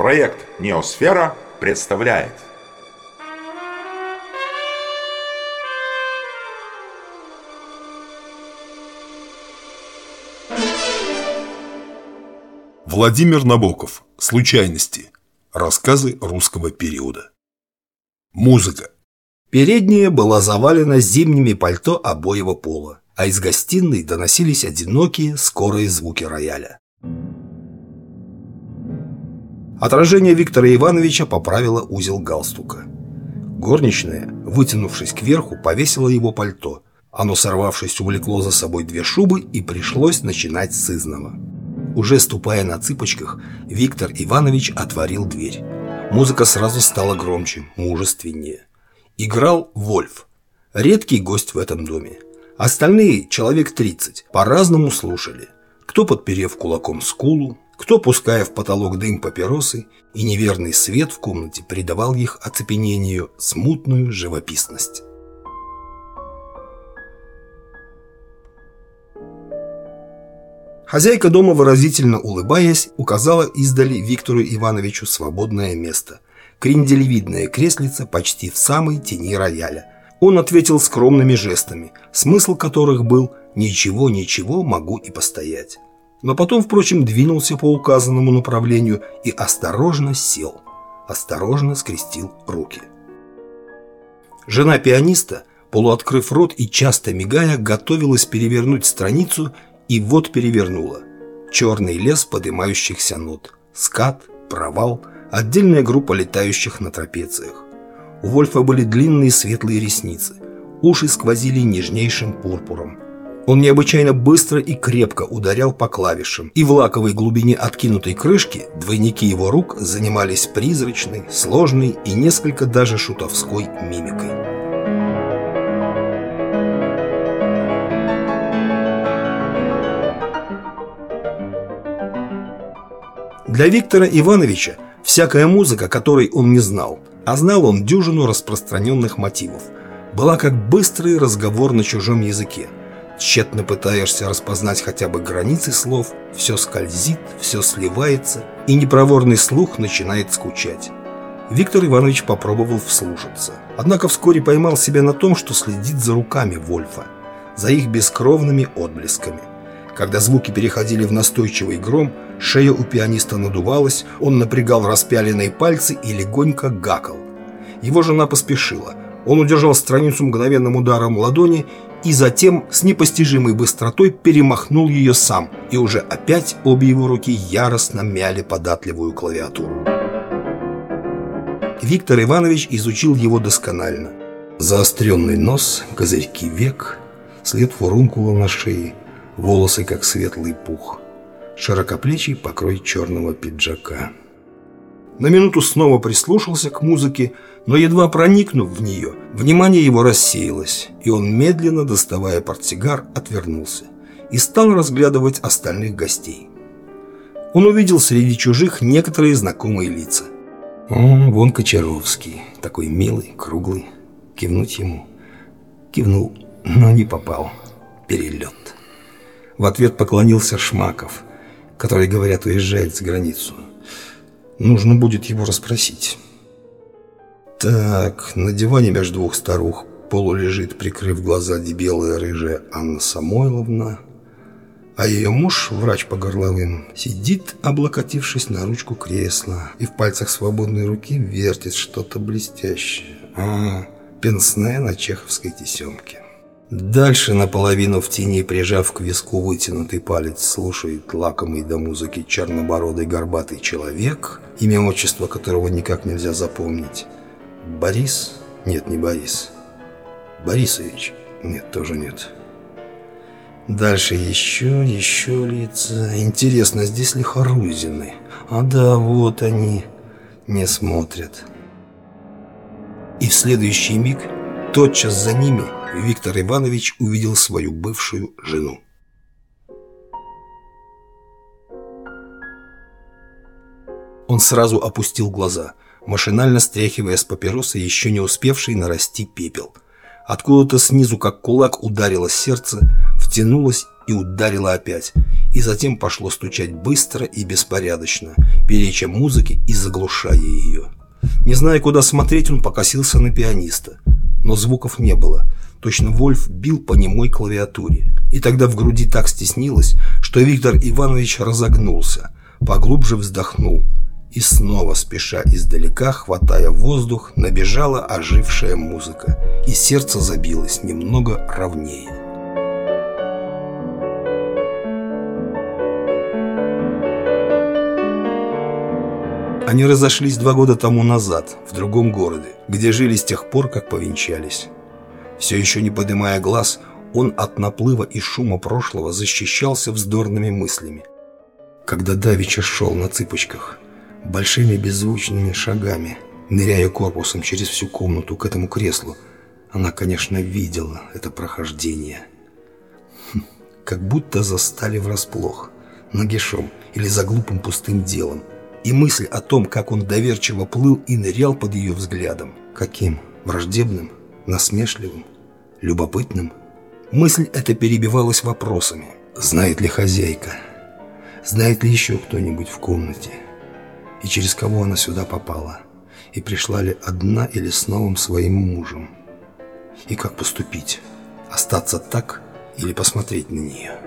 Проект «Неосфера» представляет Владимир Набоков. Случайности. Рассказы русского периода. Музыка. Передняя была завалена зимними пальто обоего пола, а из гостиной доносились одинокие, скорые звуки рояля. Отражение Виктора Ивановича поправило узел галстука. Горничная, вытянувшись кверху, повесила его пальто. Оно, сорвавшись, увлекло за собой две шубы и пришлось начинать с изного. Уже ступая на цыпочках, Виктор Иванович отворил дверь. Музыка сразу стала громче, мужественнее. Играл Вольф. Редкий гость в этом доме. Остальные, человек 30, по-разному слушали. Кто подперев кулаком скулу, кто пуская в потолок дым папиросы, и неверный свет в комнате придавал их оцепенению смутную живописность. Хозяйка дома, выразительно улыбаясь, указала издали Виктору Ивановичу свободное место – кренделевидное креслице почти в самой тени рояля. Он ответил скромными жестами, смысл которых был «ничего, ничего, могу и постоять». Но потом, впрочем, двинулся по указанному направлению и осторожно сел, осторожно скрестил руки. Жена пианиста, полуоткрыв рот и часто мигая, готовилась перевернуть страницу и вот перевернула. Черный лес поднимающихся нот, скат, провал – отдельная группа летающих на трапециях. У Вольфа были длинные светлые ресницы, уши сквозили нежнейшим пурпуром. Он необычайно быстро и крепко ударял по клавишам, и в лаковой глубине откинутой крышки двойники его рук занимались призрачной, сложной и несколько даже шутовской мимикой. Для Виктора Ивановича Всякая музыка, которой он не знал, а знал он дюжину распространенных мотивов, была как быстрый разговор на чужом языке. Тщетно пытаешься распознать хотя бы границы слов, все скользит, все сливается, и непроворный слух начинает скучать. Виктор Иванович попробовал вслушаться. Однако вскоре поймал себя на том, что следит за руками Вольфа, за их бескровными отблесками. Когда звуки переходили в настойчивый гром, шея у пианиста надувалась, он напрягал распяленные пальцы и легонько гакал. Его жена поспешила. Он удержал страницу мгновенным ударом ладони и затем с непостижимой быстротой перемахнул ее сам, и уже опять обе его руки яростно мяли податливую клавиатуру. Виктор Иванович изучил его досконально. Заостренный нос, козырьки век, след фурункула на шее – волосы как светлый пух, широкоплечий покрой черного пиджака. На минуту снова прислушался к музыке, но едва проникнув в нее, внимание его рассеялось, и он, медленно доставая портсигар, отвернулся и стал разглядывать остальных гостей. Он увидел среди чужих некоторые знакомые лица. О, вон Кочаровский, такой милый, круглый. Кивнуть ему. Кивнул, но не попал. Перелет. В ответ поклонился Шмаков, который, говорят, уезжает за границу. Нужно будет его расспросить. Так, на диване между двух старух полу лежит, прикрыв глаза, дебелая рыжая Анна Самойловна, а ее муж, врач по горловым, сидит, облокотившись на ручку кресла, и в пальцах свободной руки вертит что-то блестящее. А, пенсне на чеховской тесемке. Дальше наполовину в тени, прижав к виску вытянутый палец, слушает лакомый до музыки чернобородый горбатый человек, имя отчества которого никак нельзя запомнить. Борис? Нет, не Борис. Борисович? Нет, тоже нет. Дальше еще, еще лица. Интересно, здесь ли Харузины? А да, вот они. Не смотрят. И в следующий миг, тотчас за ними – Виктор Иванович увидел свою бывшую жену. Он сразу опустил глаза, машинально стряхивая с папиросы еще не успевший нарасти пепел. Откуда-то снизу, как кулак, ударило сердце, втянулось и ударило опять, и затем пошло стучать быстро и беспорядочно, переча музыке и заглушая ее. Не зная, куда смотреть, он покосился на пианиста. Но звуков не было. Точно Вольф бил по немой клавиатуре. И тогда в груди так стеснилось, что Виктор Иванович разогнулся, поглубже вздохнул. И снова, спеша издалека, хватая воздух, набежала ожившая музыка, и сердце забилось немного ровнее. Они разошлись два года тому назад, в другом городе, где жили с тех пор, как повенчались. Все еще не поднимая глаз, он от наплыва и шума прошлого защищался вздорными мыслями. Когда Давича шел на цыпочках, большими беззвучными шагами, ныряя корпусом через всю комнату к этому креслу, она, конечно, видела это прохождение. Хм, как будто застали врасплох, нагишом или за глупым пустым делом – и мысль о том, как он доверчиво плыл и нырял под ее взглядом. Каким? Враждебным? Насмешливым? Любопытным? Мысль эта перебивалась вопросами. Знает ли хозяйка? Знает ли еще кто-нибудь в комнате? И через кого она сюда попала? И пришла ли одна или с новым своим мужем? И как поступить? Остаться так или посмотреть на нее?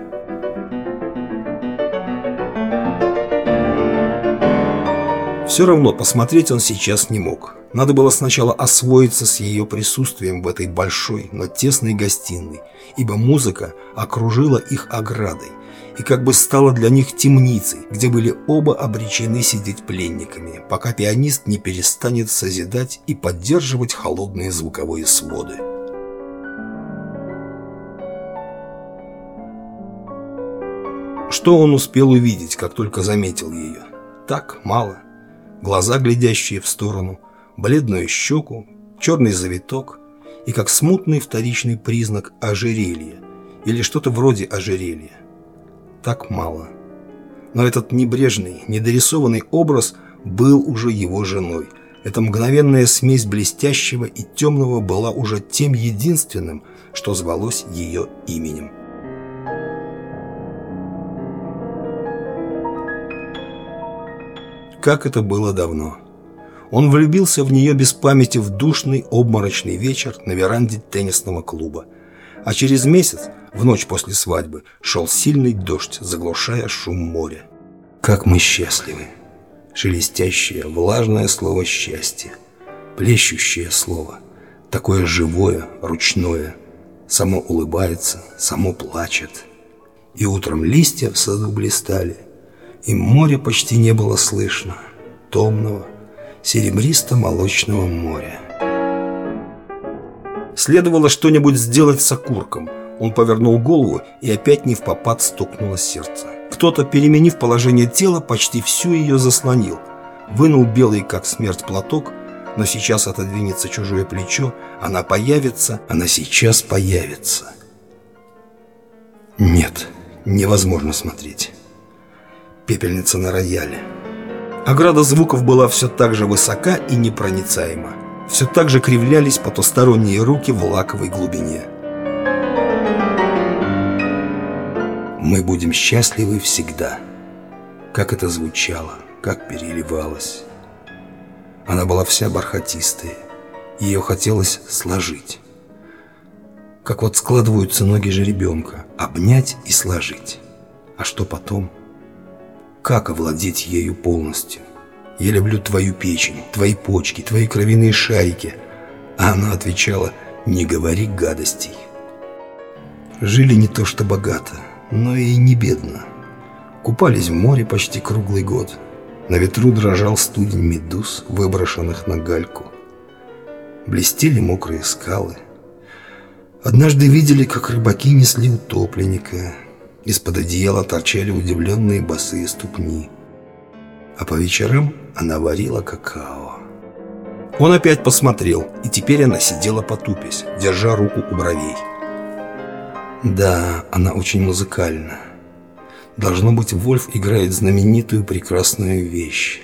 Все равно посмотреть он сейчас не мог. Надо было сначала освоиться с ее присутствием в этой большой, но тесной гостиной, ибо музыка окружила их оградой и как бы стала для них темницей, где были оба обречены сидеть пленниками, пока пианист не перестанет созидать и поддерживать холодные звуковые своды. Что он успел увидеть, как только заметил ее? Так, мало глаза, глядящие в сторону, бледную щеку, черный завиток и как смутный вторичный признак ожерелья или что-то вроде ожерелья. Так мало. Но этот небрежный, недорисованный образ был уже его женой. Эта мгновенная смесь блестящего и темного была уже тем единственным, что звалось ее именем. как это было давно. Он влюбился в нее без памяти в душный обморочный вечер на веранде теннисного клуба. А через месяц, в ночь после свадьбы, шел сильный дождь, заглушая шум моря. Как мы счастливы! Шелестящее, влажное слово счастья. Плещущее слово. Такое живое, ручное. Само улыбается, само плачет. И утром листья в саду блистали, и моря почти не было слышно, томного, серебристо-молочного моря. Следовало что-нибудь сделать с окурком. Он повернул голову и опять не в попад стукнуло сердце. Кто-то, переменив положение тела, почти всю ее заслонил. Вынул белый, как смерть, платок, но сейчас отодвинется чужое плечо, она появится, она сейчас появится. Нет, невозможно смотреть пепельница на рояле. Ограда звуков была все так же высока и непроницаема. Все так же кривлялись потусторонние руки в лаковой глубине. «Мы будем счастливы всегда». Как это звучало, как переливалось. Она была вся бархатистая. Ее хотелось сложить. Как вот складываются ноги жеребенка. Обнять и сложить. А что потом? как овладеть ею полностью. Я люблю твою печень, твои почки, твои кровяные шарики. А она отвечала, не говори гадостей. Жили не то что богато, но и не бедно. Купались в море почти круглый год. На ветру дрожал студень медуз, выброшенных на гальку. Блестели мокрые скалы. Однажды видели, как рыбаки несли утопленника, из-под одеяла торчали удивленные босые ступни. А по вечерам она варила какао. Он опять посмотрел, и теперь она сидела потупясь, держа руку у бровей. Да, она очень музыкальна. Должно быть, Вольф играет знаменитую прекрасную вещь.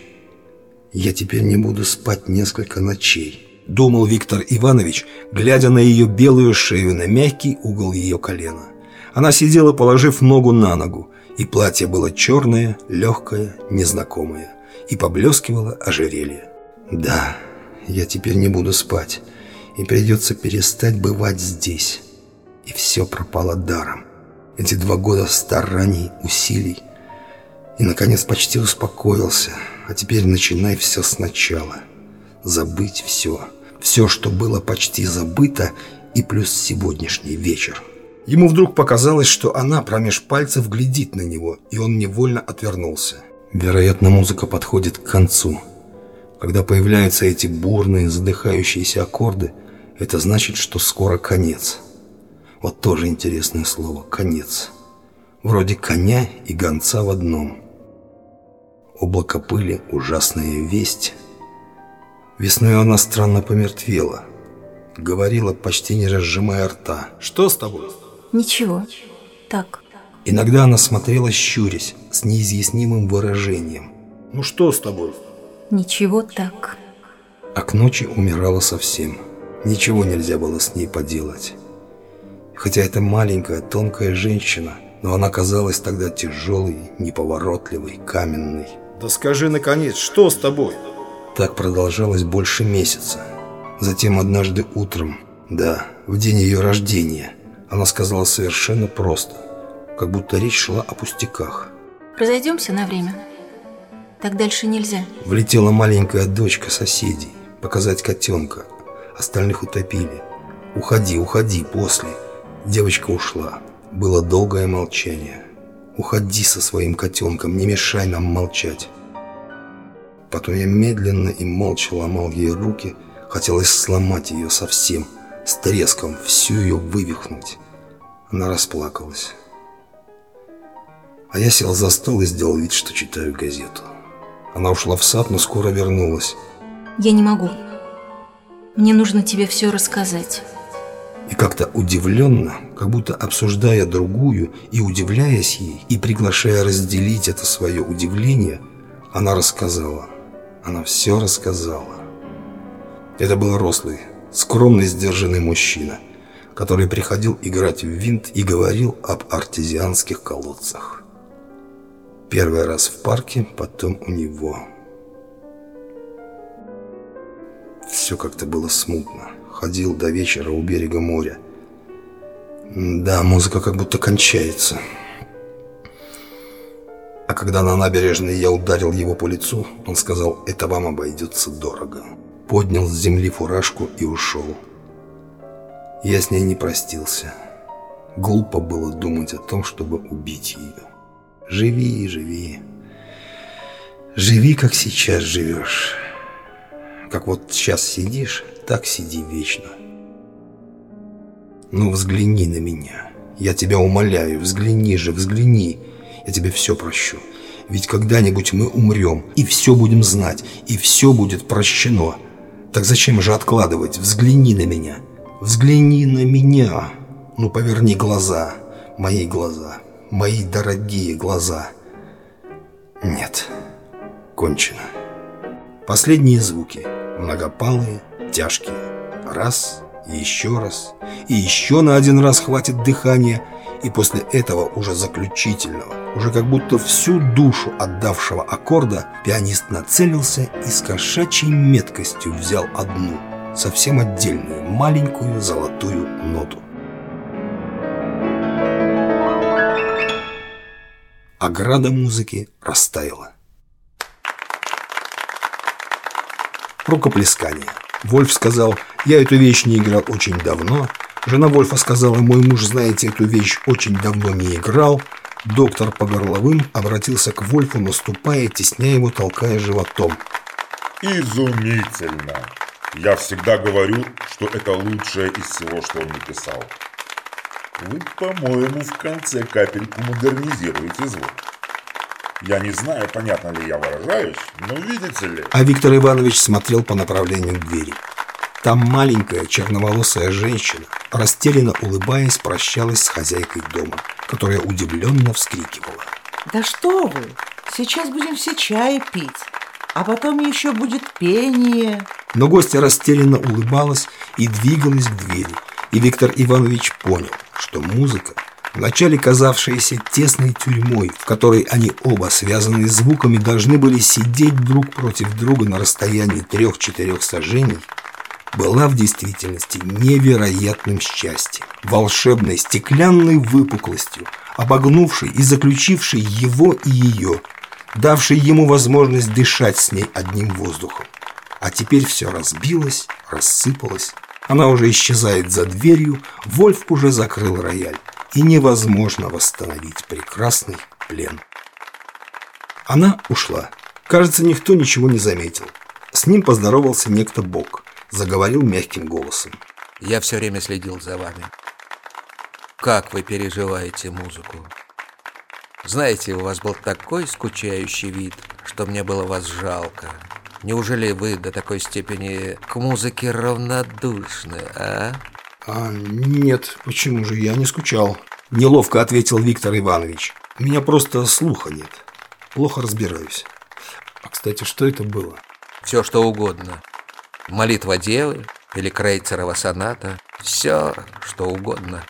«Я теперь не буду спать несколько ночей», — думал Виктор Иванович, глядя на ее белую шею, на мягкий угол ее колена. Она сидела, положив ногу на ногу, и платье было черное, легкое, незнакомое, и поблескивало ожерелье. «Да, я теперь не буду спать, и придется перестать бывать здесь». И все пропало даром. Эти два года стараний, усилий. И, наконец, почти успокоился. А теперь начинай все сначала. Забыть все. Все, что было почти забыто, и плюс сегодняшний вечер. Ему вдруг показалось, что она промеж пальцев глядит на него, и он невольно отвернулся. Вероятно, музыка подходит к концу. Когда появляются эти бурные, задыхающиеся аккорды, это значит, что скоро конец. Вот тоже интересное слово «конец». Вроде коня и гонца в одном. Облако пыли – ужасная весть. Весной она странно помертвела. Говорила, почти не разжимая рта. «Что с тобой?» Ничего. Так. Иногда она смотрела щурясь, с неизъяснимым выражением. «Ну что с тобой?» Ничего так. А к ночи умирала совсем. Ничего нельзя было с ней поделать. Хотя это маленькая, тонкая женщина, но она казалась тогда тяжелой, неповоротливой, каменной. «Да скажи, наконец, что с тобой?» Так продолжалось больше месяца. Затем однажды утром, да, в день ее рождения, она сказала совершенно просто, как будто речь шла о пустяках. Разойдемся на время. Так дальше нельзя. Влетела маленькая дочка соседей, показать котенка. Остальных утопили. «Уходи, уходи, после». Девочка ушла. Было долгое молчание. «Уходи со своим котенком, не мешай нам молчать». Потом я медленно и молча ломал ей руки. Хотелось сломать ее совсем, с треском, всю ее вывихнуть. Она расплакалась. А я сел за стол и сделал вид, что читаю газету. Она ушла в сад, но скоро вернулась. Я не могу. Мне нужно тебе все рассказать. И как-то удивленно, как будто обсуждая другую и удивляясь ей, и приглашая разделить это свое удивление, она рассказала. Она все рассказала. Это был рослый, скромный, сдержанный мужчина, который приходил играть в винт и говорил об артезианских колодцах. Первый раз в парке, потом у него. Все как-то было смутно ходил до вечера у берега моря. Да, музыка как будто кончается. А когда на набережной я ударил его по лицу, он сказал, это вам обойдется дорого. Поднял с земли фуражку и ушел. Я с ней не простился. Глупо было думать о том, чтобы убить ее. Живи и живи. Живи, как сейчас живешь. Как вот сейчас сидишь, так сиди вечно. Ну, взгляни на меня. Я тебя умоляю, взгляни же, взгляни. Я тебе все прощу. Ведь когда-нибудь мы умрем, и все будем знать, и все будет прощено. Так зачем же откладывать? Взгляни на меня. Взгляни на меня. Ну, поверни глаза. Мои глаза. Мои дорогие глаза. Нет. Кончено. Последние звуки. Многопалые, тяжкие. Раз, и еще раз, и еще на один раз хватит дыхания, и после этого уже заключительного, уже как будто всю душу отдавшего аккорда, пианист нацелился и с кошачьей меткостью взял одну, совсем отдельную, маленькую золотую ноту. Ограда музыки растаяла. Рукоплескание. Вольф сказал, я эту вещь не играл очень давно. Жена Вольфа сказала, мой муж, знаете, эту вещь очень давно не играл. Доктор по горловым обратился к Вольфу, наступая, тесняя его, толкая животом. Изумительно! Я всегда говорю, что это лучшее из всего, что он написал. Вы, по-моему, в конце капельку модернизируете звук. Я не знаю, понятно ли я выражаюсь, но видите ли... А Виктор Иванович смотрел по направлению к двери. Там маленькая черноволосая женщина, растерянно улыбаясь, прощалась с хозяйкой дома, которая удивленно вскрикивала. Да что вы, сейчас будем все чай пить, а потом еще будет пение. Но гостья растерянно улыбалась и двигалась к двери, и Виктор Иванович понял, что музыка вначале казавшаяся тесной тюрьмой, в которой они оба, связанные звуками, должны были сидеть друг против друга на расстоянии трех-четырех сажений, была в действительности невероятным счастьем, волшебной стеклянной выпуклостью, обогнувшей и заключившей его и ее, давшей ему возможность дышать с ней одним воздухом. А теперь все разбилось, рассыпалось. Она уже исчезает за дверью, Вольф уже закрыл рояль, и невозможно восстановить прекрасный плен. Она ушла. Кажется, никто ничего не заметил. С ним поздоровался некто Бог, заговорил мягким голосом. Я все время следил за вами. Как вы переживаете музыку? Знаете, у вас был такой скучающий вид, что мне было вас жалко. Неужели вы до такой степени к музыке равнодушны, а? А нет, почему же я не скучал? Неловко ответил Виктор Иванович. Меня просто слуха нет. Плохо разбираюсь. А, кстати, что это было? Все, что угодно. Молитва девы или Крейцерова соната. Все, что угодно.